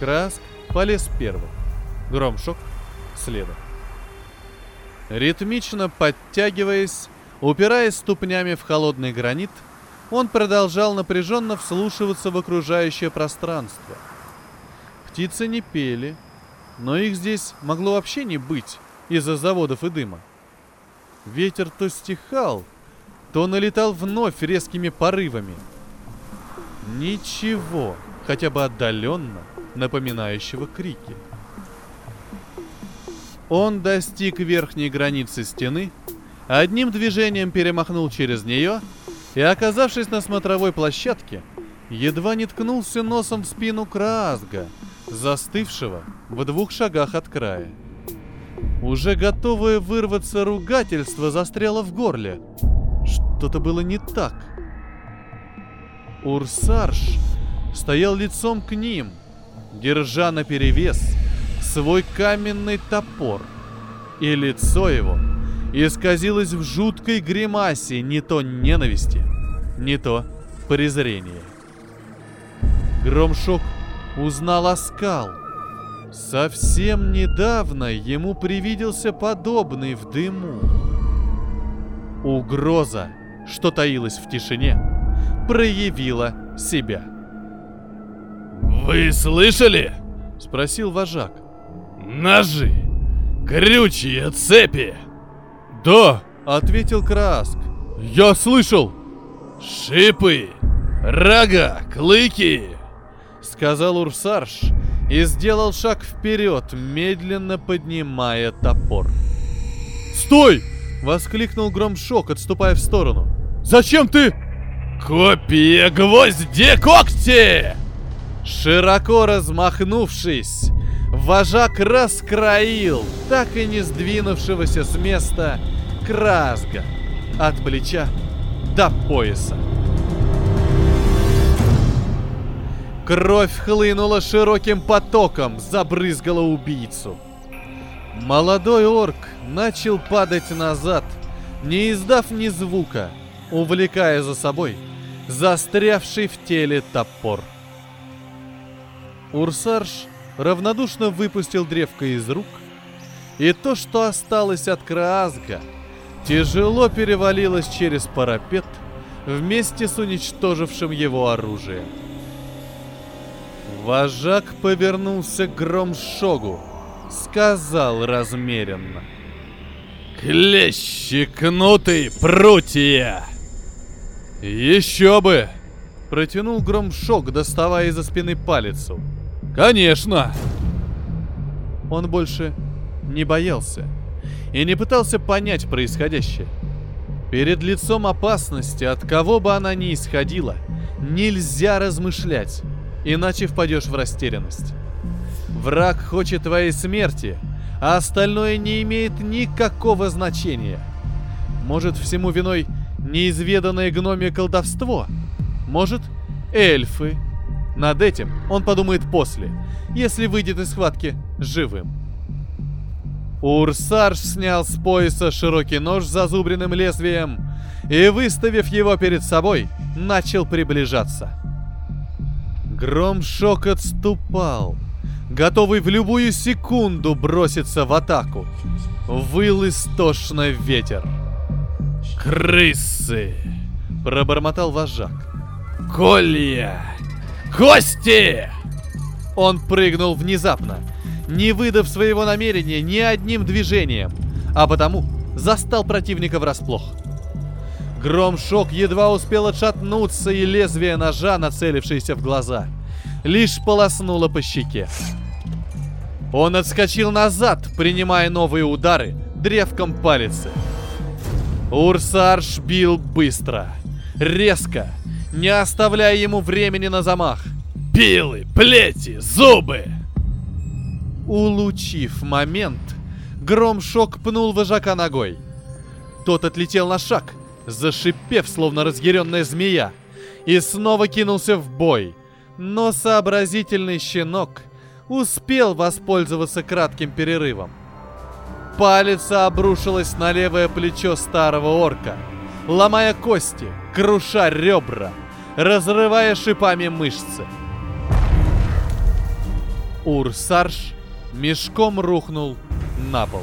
Краск полез первым. Громшок следом. Ритмично подтягиваясь, упираясь ступнями в холодный гранит, он продолжал напряженно вслушиваться в окружающее пространство. Птицы не пели, но их здесь могло вообще не быть из-за заводов и дыма. Ветер то стихал, то налетал вновь резкими порывами. Ничего, хотя бы отдаленно, напоминающего крики. Он достиг верхней границы стены, одним движением перемахнул через нее и, оказавшись на смотровой площадке, едва не ткнулся носом в спину Краазга, застывшего в двух шагах от края. Уже готовое вырваться ругательство застряло в горле. Что-то было не так. Урсарш стоял лицом к ним, держа на перевес свой каменный топор, и лицо его исказилось в жуткой гримасе не то ненависти, не то презрения. Громшок узнал оскал. Совсем недавно ему привиделся подобный в дыму. Угроза, что таилась в тишине, проявила себя. «Вы слышали?» — спросил вожак. «Ножи! Крючья цепи!» «Да!» — ответил Краск. «Я слышал!» «Шипы! Рога! Клыки!» — сказал Урсарш и сделал шаг вперед, медленно поднимая топор. «Стой!» — воскликнул Громшок, отступая в сторону. «Зачем ты?» «Копия гвозди когти!» Широко размахнувшись, вожак раскроил так и не сдвинувшегося с места Кразга от плеча до пояса. Кровь хлынула широким потоком, забрызгала убийцу. Молодой орк начал падать назад, не издав ни звука, увлекая за собой застрявший в теле топор. Урсарш равнодушно выпустил древко из рук, и то, что осталось от Краазга, тяжело перевалилось через парапет вместе с уничтожившим его оружием. Вожак повернулся к Громшогу, сказал размеренно. «Клещи кнутые прутья!» «Еще бы!» — протянул Громшог, доставая из-за спины палицу. «Конечно!» Он больше не боялся и не пытался понять происходящее. Перед лицом опасности, от кого бы она ни исходила, нельзя размышлять, иначе впадешь в растерянность. Враг хочет твоей смерти, а остальное не имеет никакого значения. Может, всему виной неизведанное гномие колдовство? Может, эльфы? Над этим он подумает после, если выйдет из схватки живым. Урсарш снял с пояса широкий нож с зазубренным лезвием и, выставив его перед собой, начал приближаться. Громшок отступал, готовый в любую секунду броситься в атаку. Выл истошно ветер. «Крысы!» — пробормотал вожак. «Колья! Кости!» Он прыгнул внезапно, не выдав своего намерения ни одним движением, а потому застал противника врасплох. Громшок едва успел отшатнуться, и лезвие ножа, нацелившееся в глаза, лишь полоснуло по щеке. Он отскочил назад, принимая новые удары древком палицы. Урсарш бил быстро, резко, не оставляя ему времени на замах. Пилы, плети, зубы! Улучив момент, Громшок пнул вожака ногой. Тот отлетел на шаг, зашипев, словно разъяренная змея, и снова кинулся в бой. Но сообразительный щенок успел воспользоваться кратким перерывом. Палец обрушилась на левое плечо старого орка, ломая кости, круша ребра, разрывая шипами мышцы. Урсарш мешком рухнул на пол.